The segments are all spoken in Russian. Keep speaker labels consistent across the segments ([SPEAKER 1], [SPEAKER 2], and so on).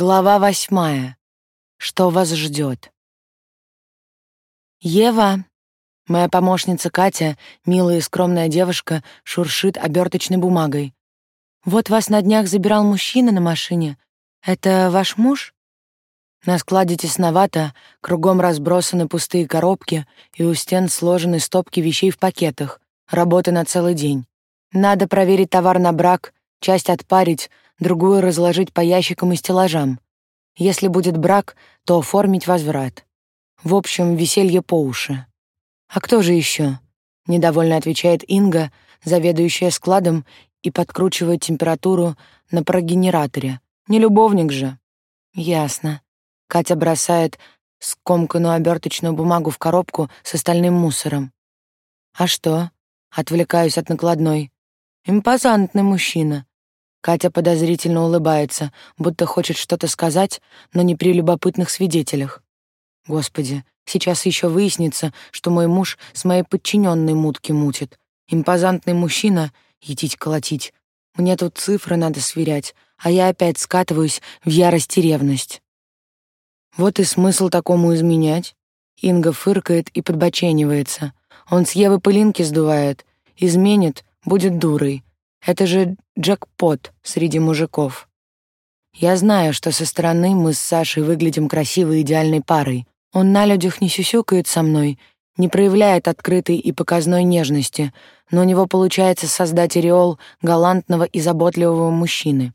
[SPEAKER 1] Глава восьмая. Что вас ждет? Ева, моя помощница Катя, милая и скромная девушка, шуршит оберточной бумагой. Вот вас на днях забирал мужчина на машине. Это ваш муж? На складе тесновато, кругом разбросаны пустые коробки, и у стен сложены стопки вещей в пакетах. Работа на целый день. Надо проверить товар на брак, часть отпарить, другую разложить по ящикам и стеллажам. Если будет брак, то оформить возврат. В общем, веселье по уши. А кто же еще? недовольно отвечает Инга, заведующая складом и подкручивает температуру на прогенераторе. Не любовник же. Ясно. Катя бросает скомканную оберточную бумагу в коробку с остальным мусором. А что? Отвлекаюсь от накладной. Импозантный мужчина. Катя подозрительно улыбается, будто хочет что-то сказать, но не при любопытных свидетелях. Господи, сейчас еще выяснится, что мой муж с моей подчиненной мутки мутит. Импозантный мужчина — етить-колотить. Мне тут цифры надо сверять, а я опять скатываюсь в ярость и ревность. Вот и смысл такому изменять. Инга фыркает и подбоченивается. Он с Евы пылинки сдувает. Изменит, будет дурой. Это же джекпот среди мужиков. Я знаю, что со стороны мы с Сашей выглядим красивой идеальной парой. Он на людях не сюсюкает со мной, не проявляет открытой и показной нежности, но у него получается создать ореол галантного и заботливого мужчины.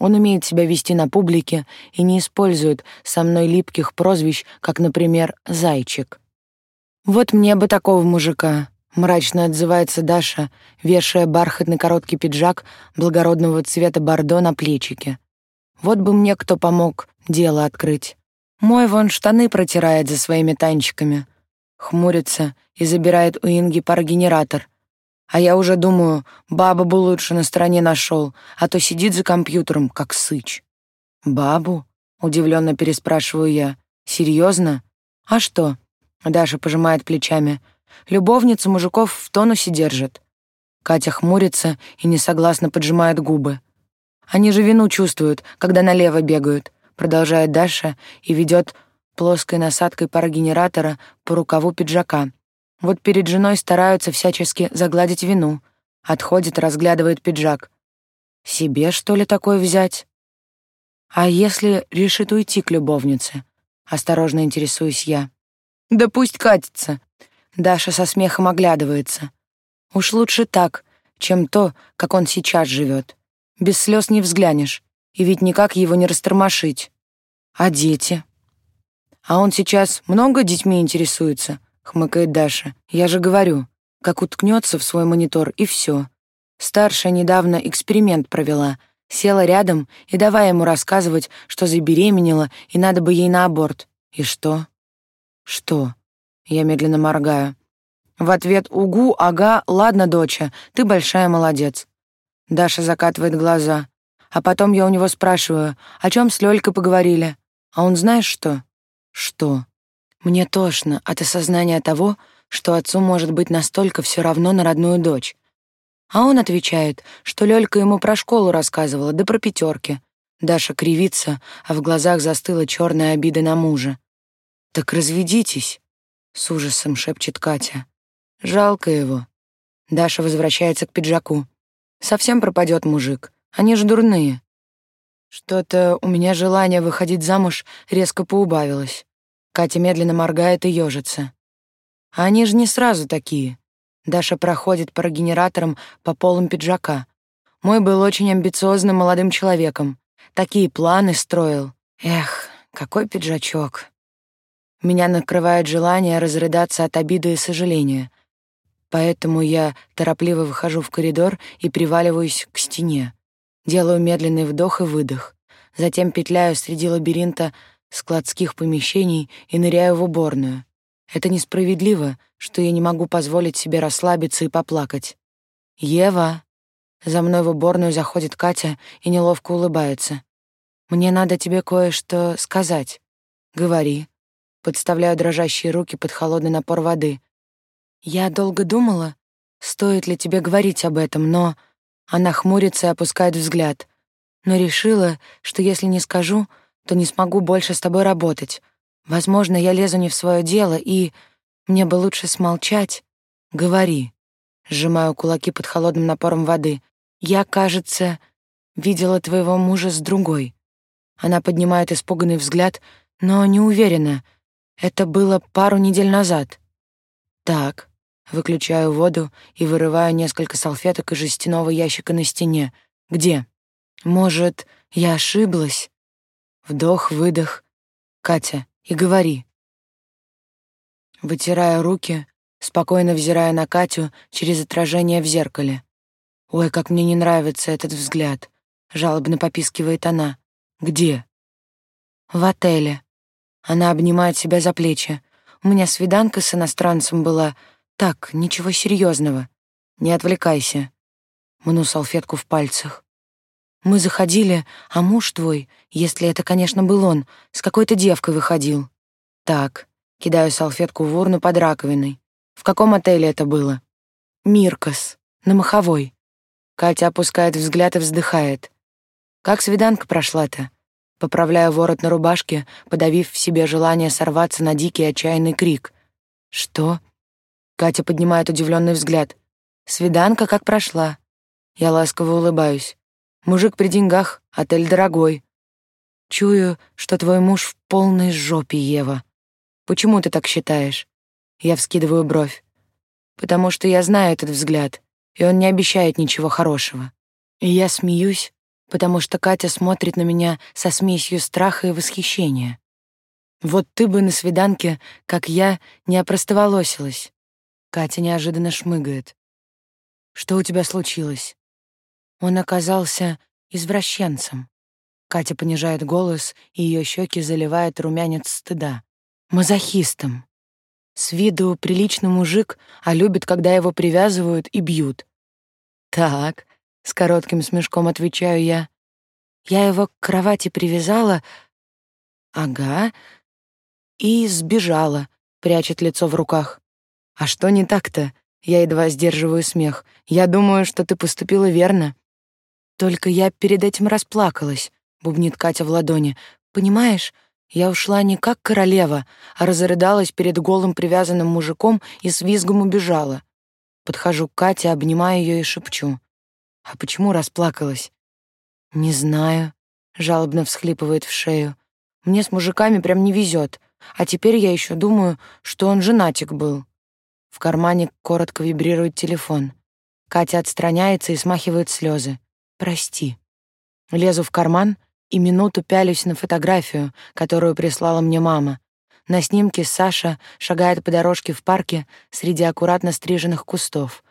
[SPEAKER 1] Он умеет себя вести на публике и не использует со мной липких прозвищ, как, например, «зайчик». Вот мне бы такого мужика. Мрачно отзывается Даша, вешая бархатный короткий пиджак благородного цвета бордо на плечике. Вот бы мне кто помог дело открыть. Мой вон штаны протирает за своими танчиками. Хмурится и забирает у Инги парогенератор. А я уже думаю, баба бы лучше на стороне нашел, а то сидит за компьютером, как сыч. «Бабу?» — удивленно переспрашиваю я. «Серьезно? А что?» Даша пожимает плечами — Любовницы мужиков в тонусе держат. Катя хмурится и несогласно поджимает губы. Они же вину чувствуют, когда налево бегают, продолжает Даша и ведет плоской насадкой парогенератора по рукаву пиджака. Вот перед женой стараются всячески загладить вину. Отходит, разглядывает пиджак. Себе, что ли, такое взять? А если решит уйти к любовнице? Осторожно интересуюсь я. Да пусть катится. Даша со смехом оглядывается. Уж лучше так, чем то, как он сейчас живет. Без слез не взглянешь, и ведь никак его не растормошить. А дети? А он сейчас много детьми интересуется, хмыкает Даша. Я же говорю, как уткнется в свой монитор, и все. Старшая недавно эксперимент провела. Села рядом и давай ему рассказывать, что забеременела, и надо бы ей на аборт. И что? Что? Я медленно моргаю. В ответ «Угу, ага, ладно, доча, ты большая молодец». Даша закатывает глаза. А потом я у него спрашиваю, о чем с Лёлькой поговорили. А он знаешь что? Что? Мне тошно от осознания того, что отцу может быть настолько все равно на родную дочь. А он отвечает, что Лёлька ему про школу рассказывала, да про пятерки. Даша кривится, а в глазах застыла черная обида на мужа. «Так разведитесь», с ужасом шепчет Катя. Жалко его. Даша возвращается к пиджаку. Совсем пропадет мужик. Они же дурные. Что-то у меня желание выходить замуж резко поубавилось. Катя медленно моргает и ежится. А они же не сразу такие. Даша проходит по генераторам по полам пиджака. Мой был очень амбициозным молодым человеком. Такие планы строил. Эх, какой пиджачок. Меня накрывает желание разрыдаться от обиды и сожаления. Поэтому я торопливо выхожу в коридор и приваливаюсь к стене. Делаю медленный вдох и выдох. Затем петляю среди лабиринта складских помещений и ныряю в уборную. Это несправедливо, что я не могу позволить себе расслабиться и поплакать. «Ева!» За мной в уборную заходит Катя и неловко улыбается. «Мне надо тебе кое-что сказать. Говори». Подставляю дрожащие руки под холодный напор воды. Я долго думала, стоит ли тебе говорить об этом, но... Она хмурится и опускает взгляд. Но решила, что если не скажу, то не смогу больше с тобой работать. Возможно, я лезу не в свое дело, и мне бы лучше смолчать. Говори. Сжимаю кулаки под холодным напором воды. Я, кажется, видела твоего мужа с другой. Она поднимает испуганный взгляд, но не уверена. Это было пару недель назад. Так, выключаю воду и вырываю несколько салфеток из жестяного ящика на стене. Где? Может, я ошиблась? Вдох, выдох. Катя, и говори. Вытирая руки, спокойно взирая на Катю через отражение в зеркале. Ой, как мне не нравится этот взгляд. Жалобно попискивает она. Где? В отеле. Она обнимает себя за плечи. У меня свиданка с иностранцем была. Так, ничего серьезного. Не отвлекайся. Мну салфетку в пальцах. Мы заходили, а муж твой, если это, конечно, был он, с какой-то девкой выходил. Так, кидаю салфетку в урну под раковиной. В каком отеле это было? Миркос, на Маховой. Катя опускает взгляд и вздыхает. Как свиданка прошла-то? Поправляю ворот на рубашке, подавив в себе желание сорваться на дикий отчаянный крик. Что? Катя поднимает удивленный взгляд. Свиданка как прошла? Я ласково улыбаюсь. Мужик при деньгах, отель дорогой. Чую, что твой муж в полной жопе, Ева. Почему ты так считаешь? Я вскидываю бровь. Потому что я знаю этот взгляд, и он не обещает ничего хорошего. И я смеюсь, потому что Катя смотрит на меня со смесью страха и восхищения. Вот ты бы на свиданке, как я, не опростоволосилась. Катя неожиданно шмыгает. Что у тебя случилось? Он оказался извращенцем. Катя понижает голос, и ее щеки заливает румянец стыда. Мазохистом. С виду приличный мужик, а любит, когда его привязывают и бьют. Так, с коротким смешком отвечаю я. Я его к кровати привязала. Ага. И сбежала, прячет лицо в руках. А что не так-то? Я едва сдерживаю смех. Я думаю, что ты поступила верно. Только я перед этим расплакалась, бубнит Катя в ладони. Понимаешь, я ушла не как королева, а разрыдалась перед голым привязанным мужиком и с визгом убежала. Подхожу к Кате, обнимаю ее и шепчу. «А почему расплакалась?» «Не знаю», — жалобно всхлипывает в шею. «Мне с мужиками прям не везет, а теперь я еще думаю, что он женатик был». В кармане коротко вибрирует телефон. Катя отстраняется и смахивает слезы. Прости. Лезу в карман и минуту пялюсь на фотографию, которую прислала мне мама. На снимке Саша шагает по дорожке в парке среди аккуратно стриженных кустов,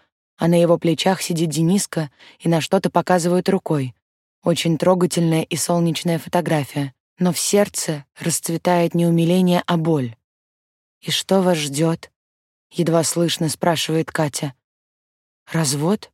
[SPEAKER 1] а на его плечах сидит Дениска и на что-то показывает рукой. Очень трогательная и солнечная фотография, но в сердце расцветает не умиление, а боль. «И что вас ждет? едва слышно спрашивает Катя. «Развод?»